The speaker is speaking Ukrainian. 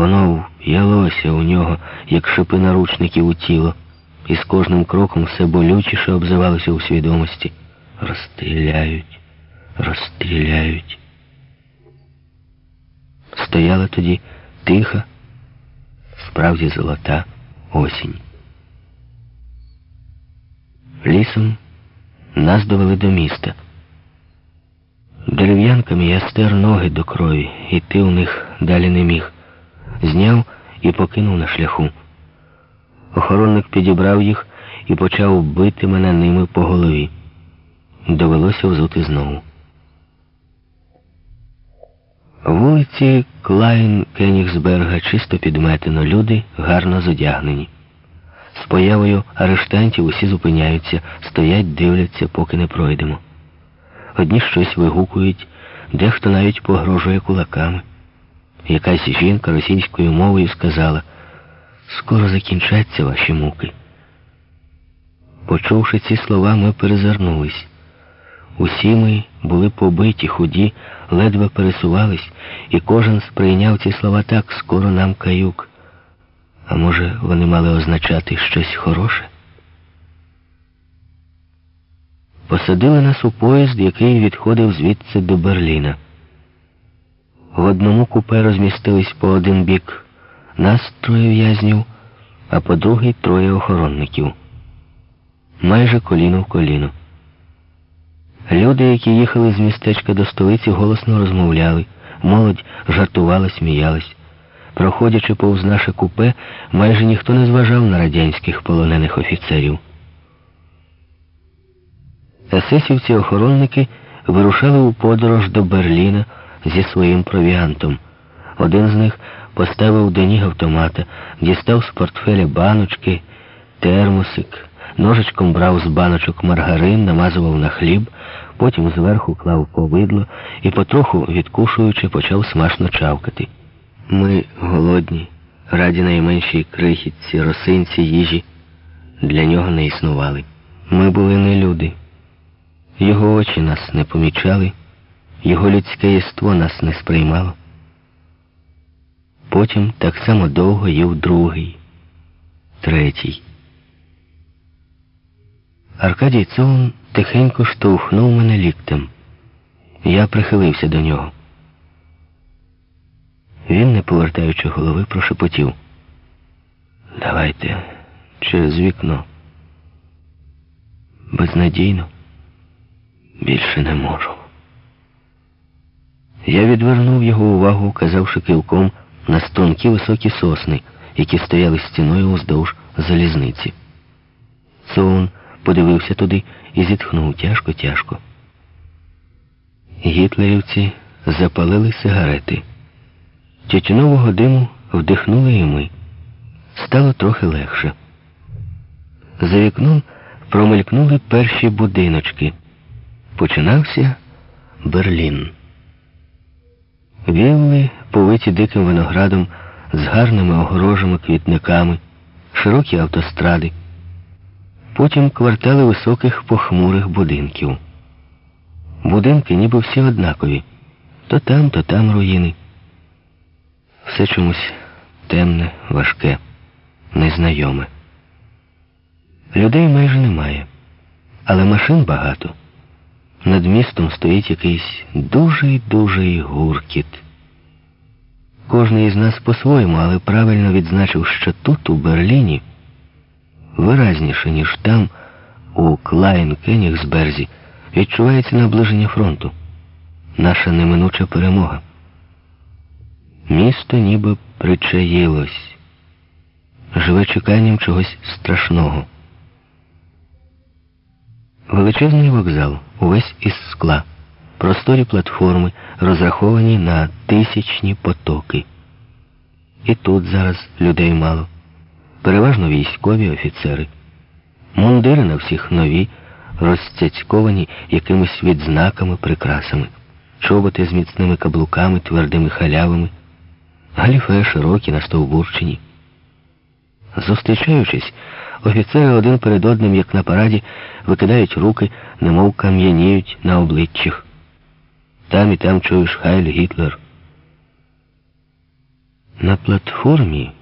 Воно в'ялося у нього, як шипи наручників у тіло, і з кожним кроком все болючіше обзивалося у свідомості. Розстріляють, розстріляють. Стояла тоді тиха, справді золота осінь. Лісом нас довели до міста. Дерев'янками я стер ноги до крові, іти у них далі не міг. Зняв і покинув на шляху. Охоронник підібрав їх і почав бити мене ними по голові. Довелося взути знову. Вулиці Клайн Кенігсберга чисто підметено, люди гарно зодягнені. З появою арештантів усі зупиняються, стоять, дивляться, поки не пройдемо. Одні щось вигукують, дехто навіть погрожує кулаками. Якась жінка російською мовою сказала, скоро закінчаться ваші муки. Почувши ці слова, ми перезирнулись. Усі ми були побиті, худі, ледве пересувались, і кожен сприйняв ці слова так, скоро нам каюк. А може, вони мали означати щось хороше? Посадили нас у поїзд, який відходив звідси до Берліна. В одному купе розмістились по один бік нас троє в'язнів, а по другий троє охоронників. Майже коліно в коліно. Люди, які їхали з містечка до столиці, голосно розмовляли, молодь жартувала, сміялась. Проходячи повз наше купе, майже ніхто не зважав на радянських полонених офіцерів. Есесівці-охоронники вирушали у подорож до Берліна зі своїм провіантом. Один з них поставив до ніг автомата, дістав з портфеля баночки, термосик, ножичком брав з баночок маргарин, намазував на хліб, потім зверху клав повидло і, потроху відкушуючи, почав смачно чавкати. Ми голодні, раді найменшій крихітці, росинці, їжі, для нього не існували. Ми були не люди. Його очі нас не помічали, його людське єство нас не сприймало. Потім так само довго їв другий, третій. Аркадій Цоун тихенько штовхнув мене ліктем. Я прихилився до нього. Він, не повертаючи голови, прошепотів. Давайте через вікно. Безнадійно. Більше не можу. Я відвернув його увагу, указавши кивком на стонкі високі сосни, які стояли стіною уздовж залізниці. Соун подивився туди і зітхнув тяжко-тяжко. Гітлерівці запалили сигарети. Тютюнового диму вдихнули і ми. Стало трохи легше. За вікном промелькнули перші будиночки. Починався Берлін. Вілли, повиті диким виноградом, з гарними огорожами, квітниками, широкі автостради, потім квартали високих похмурих будинків. Будинки ніби всі однакові. То там, то там руїни. Все чомусь темне, важке, незнайоме. Людей майже немає, але машин багато. Над містом стоїть якийсь дуже-дуже гуркіт. Кожний із нас по-своєму, але правильно відзначив, що тут, у Берліні, виразніше, ніж там, у Клайн Кенігсберзі, відчувається наближення фронту. Наша неминуча перемога. Місто ніби причаїлось, живе чеканням чогось страшного. Величезний вокзал, увесь із скла, просторі платформи, розраховані на тисячні потоки. І тут зараз людей мало. Переважно військові офіцери. Мундири на всіх нові, розцяцьковані якимись відзнаками, прикрасами, чоботи з міцними каблуками, твердими халявами, галіфе широкі на стовбурчині. Зустрічаючись, Офіцери один перед одним, як на параді, викидають руки, немов кам'яніють на обличчях. Там і там чуєш Хайль Гітлер. На платформі